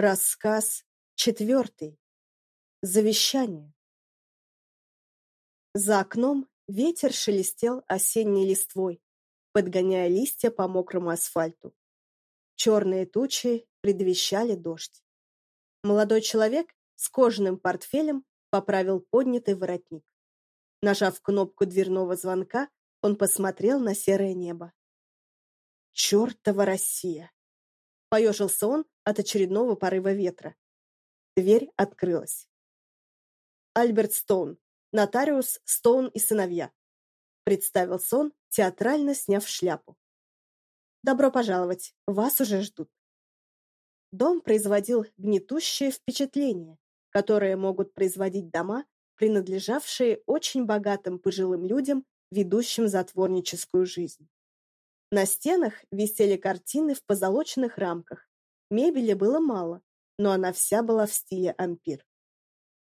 Рассказ четвертый. Завещание. За окном ветер шелестел осенней листвой, подгоняя листья по мокрому асфальту. Черные тучи предвещали дождь. Молодой человек с кожаным портфелем поправил поднятый воротник. Нажав кнопку дверного звонка, он посмотрел на серое небо. «Чертова Россия!» Поежился он от очередного порыва ветра. Дверь открылась. Альберт Стоун, нотариус Стоун и сыновья. Представился он, театрально сняв шляпу. Добро пожаловать, вас уже ждут. Дом производил гнетущее впечатление, которое могут производить дома, принадлежавшие очень богатым пожилым людям, ведущим затворническую жизнь. На стенах висели картины в позолоченных рамках. Мебели было мало, но она вся была в стиле ампир.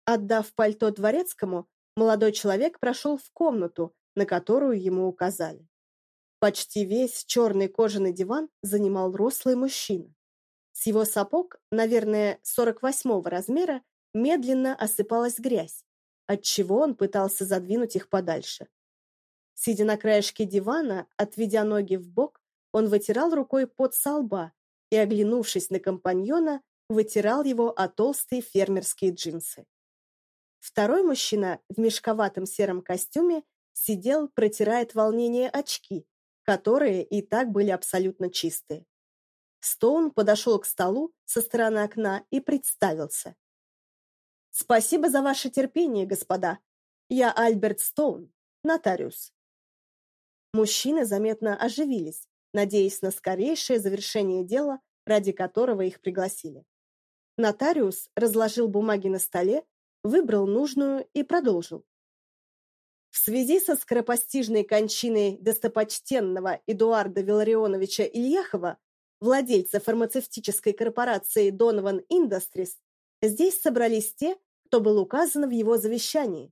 Отдав пальто дворецкому, молодой человек прошел в комнату, на которую ему указали. Почти весь черный кожаный диван занимал рослый мужчина. С его сапог, наверное, 48-го размера, медленно осыпалась грязь, отчего он пытался задвинуть их подальше. Сидя на краешке дивана, отведя ноги в бок, он вытирал рукой пот со лба и, оглянувшись на компаньона, вытирал его о толстые фермерские джинсы. Второй мужчина в мешковатом сером костюме сидел, протирая от волнения очки, которые и так были абсолютно чистые. Стоун подошел к столу со стороны окна и представился. «Спасибо за ваше терпение, господа. Я Альберт Стоун, нотариус. Мужчины заметно оживились, надеясь на скорейшее завершение дела, ради которого их пригласили. Нотариус разложил бумаги на столе, выбрал нужную и продолжил. В связи со скоропостижной кончиной достопочтенного Эдуарда Вилларионовича Ильяхова, владельца фармацевтической корпорации Donovan Industries, здесь собрались те, кто был указан в его завещании.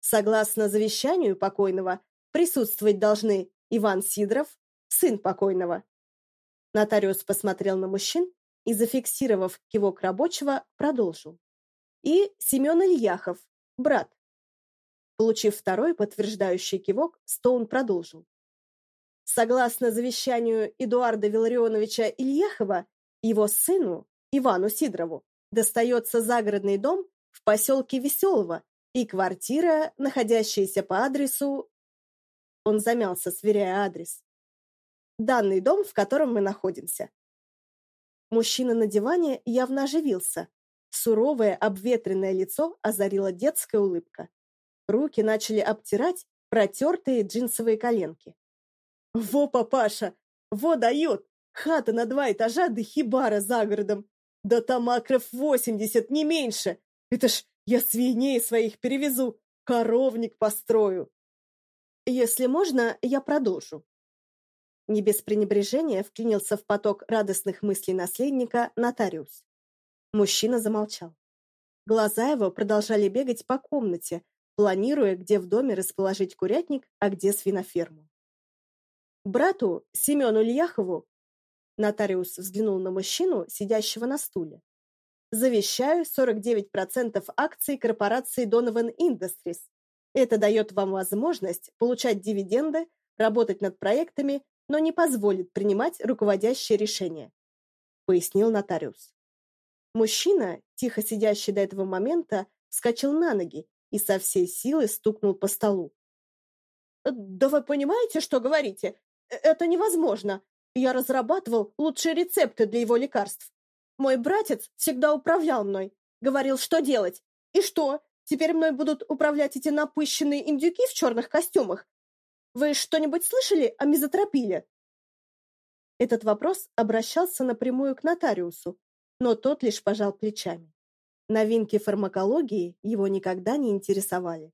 Согласно завещанию покойного, Присутствовать должны Иван Сидоров, сын покойного. Нотариус посмотрел на мужчин и, зафиксировав кивок рабочего, продолжил. И Семен Ильяхов, брат. Получив второй подтверждающий кивок, Стоун продолжил. Согласно завещанию Эдуарда Вилларионовича Ильяхова, его сыну, Ивану Сидорову, достается загородный дом в поселке Веселого и квартира, находящаяся по адресу он замялся, сверяя адрес. Данный дом, в котором мы находимся. Мужчина на диване явно оживился. Суровое, обветренное лицо озарила детская улыбка. Руки начали обтирать протертые джинсовые коленки. «Во, папаша! Во дает! Хата на два этажа да хибара за городом! Да там акров восемьдесят, не меньше! Это ж я свиней своих перевезу, коровник построю!» Если можно, я продолжу. Не без пренебрежения вклинился в поток радостных мыслей наследника нотариус. Мужчина замолчал. Глаза его продолжали бегать по комнате, планируя, где в доме расположить курятник, а где свиноферму. Брату Семену Ильяхову нотариус взглянул на мужчину, сидящего на стуле. Завещаю 49% акций корпорации Donovan Industries это дает вам возможность получать дивиденды, работать над проектами, но не позволит принимать руководящие решения, пояснил нотариус. Мужчина, тихо сидящий до этого момента, вскочил на ноги и со всей силы стукнул по столу. «Да вы понимаете, что говорите? Э, это невозможно. Я разрабатывал лучшие рецепты для его лекарств. Мой братец всегда управлял мной, говорил, что делать. И что? Теперь мной будут управлять эти напыщенные индюки в черных костюмах. Вы что-нибудь слышали о мизотропиле?» Этот вопрос обращался напрямую к нотариусу, но тот лишь пожал плечами. Новинки фармакологии его никогда не интересовали.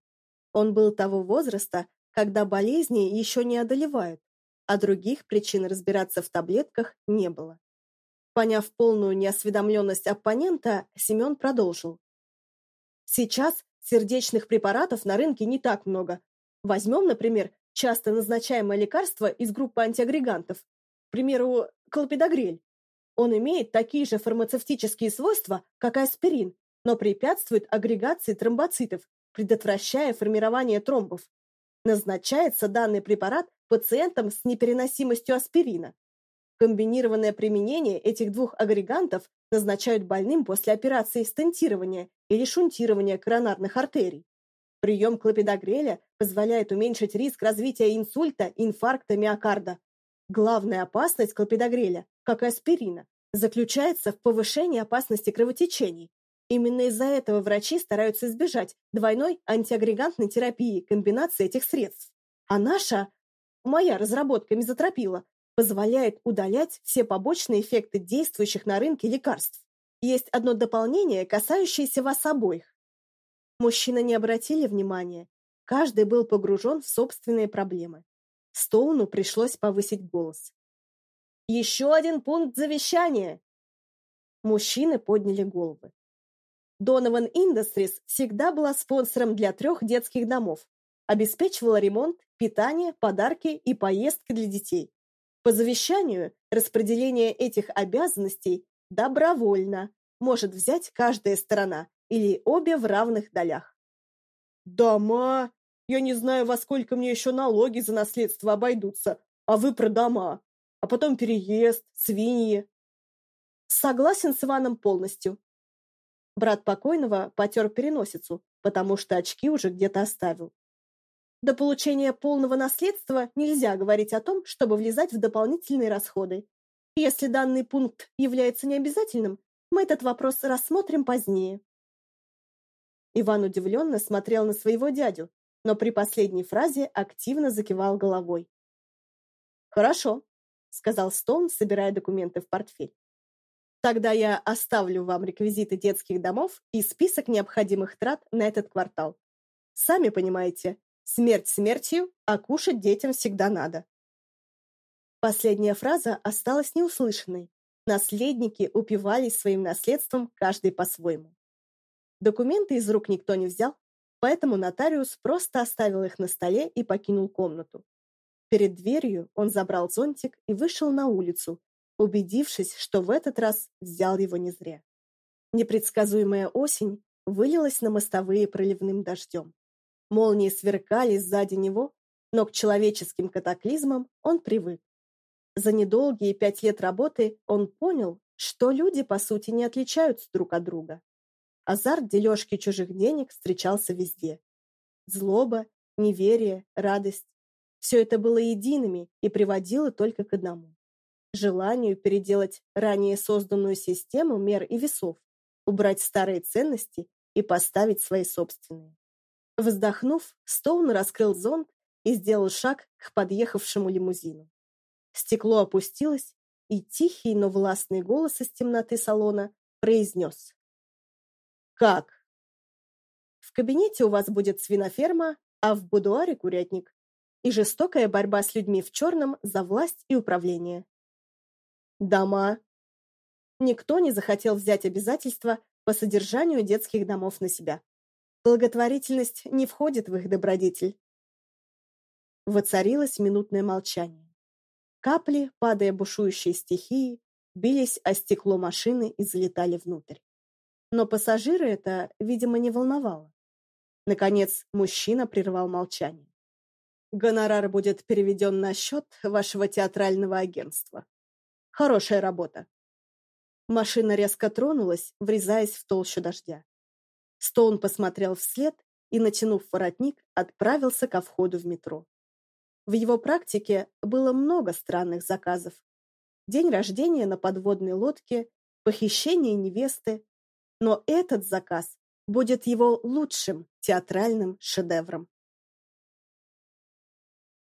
Он был того возраста, когда болезни еще не одолевают, а других причин разбираться в таблетках не было. Поняв полную неосведомленность оппонента, Семен продолжил. Сейчас сердечных препаратов на рынке не так много. Возьмем, например, часто назначаемое лекарство из группы антиагрегантов, к примеру, клопидогрель. Он имеет такие же фармацевтические свойства, как аспирин, но препятствует агрегации тромбоцитов, предотвращая формирование тромбов. Назначается данный препарат пациентам с непереносимостью аспирина. Комбинированное применение этих двух агрегантов назначают больным после операции стентирования или шунтирования коронарных артерий. Прием клопидогреля позволяет уменьшить риск развития инсульта инфаркта миокарда. Главная опасность клопидогреля, как и аспирина, заключается в повышении опасности кровотечений. Именно из-за этого врачи стараются избежать двойной антиагрегантной терапии комбинации этих средств. А наша, моя разработка мезотропила, позволяет удалять все побочные эффекты действующих на рынке лекарств. Есть одно дополнение, касающееся вас обоих. Мужчины не обратили внимания. Каждый был погружен в собственные проблемы. Стоуну пришлось повысить голос. «Еще один пункт завещания!» Мужчины подняли головы. Donovan Industries всегда была спонсором для трех детских домов. Обеспечивала ремонт, питание, подарки и поездки для детей. По завещанию распределение этих обязанностей добровольно может взять каждая сторона или обе в равных долях. «Дома? Я не знаю, во сколько мне еще налоги за наследство обойдутся, а вы про дома, а потом переезд, свиньи». Согласен с Иваном полностью. Брат покойного потер переносицу, потому что очки уже где-то оставил. До получения полного наследства нельзя говорить о том, чтобы влезать в дополнительные расходы. Если данный пункт является необязательным, мы этот вопрос рассмотрим позднее. Иван удивленно смотрел на своего дядю, но при последней фразе активно закивал головой. «Хорошо», — сказал Стоун, собирая документы в портфель. «Тогда я оставлю вам реквизиты детских домов и список необходимых трат на этот квартал. Сами понимаете, Смерть смертью, а кушать детям всегда надо. Последняя фраза осталась неуслышанной. Наследники упивались своим наследством каждый по-своему. Документы из рук никто не взял, поэтому нотариус просто оставил их на столе и покинул комнату. Перед дверью он забрал зонтик и вышел на улицу, убедившись, что в этот раз взял его не зря. Непредсказуемая осень вылилась на мостовые проливным дождем. Молнии сверкали сзади него, но к человеческим катаклизмам он привык. За недолгие пять лет работы он понял, что люди, по сути, не отличаются друг от друга. Азарт дележки чужих денег встречался везде. Злоба, неверие, радость – все это было едиными и приводило только к одному – желанию переделать ранее созданную систему мер и весов, убрать старые ценности и поставить свои собственные. Вздохнув, Стоун раскрыл зонт и сделал шаг к подъехавшему лимузину. Стекло опустилось, и тихий, но властный голос из темноты салона произнес. «Как?» «В кабинете у вас будет свиноферма, а в будуаре курятник и жестокая борьба с людьми в черном за власть и управление. Дома. Никто не захотел взять обязательства по содержанию детских домов на себя. Благотворительность не входит в их добродетель. Воцарилось минутное молчание. Капли, падая бушующей стихии, бились о стекло машины и залетали внутрь. Но пассажиры это, видимо, не волновало. Наконец, мужчина прервал молчание. Гонорар будет переведен на счет вашего театрального агентства. Хорошая работа. Машина резко тронулась, врезаясь в толщу дождя. Стоун посмотрел вслед и, натянув воротник, отправился ко входу в метро. В его практике было много странных заказов. День рождения на подводной лодке, похищение невесты. Но этот заказ будет его лучшим театральным шедевром.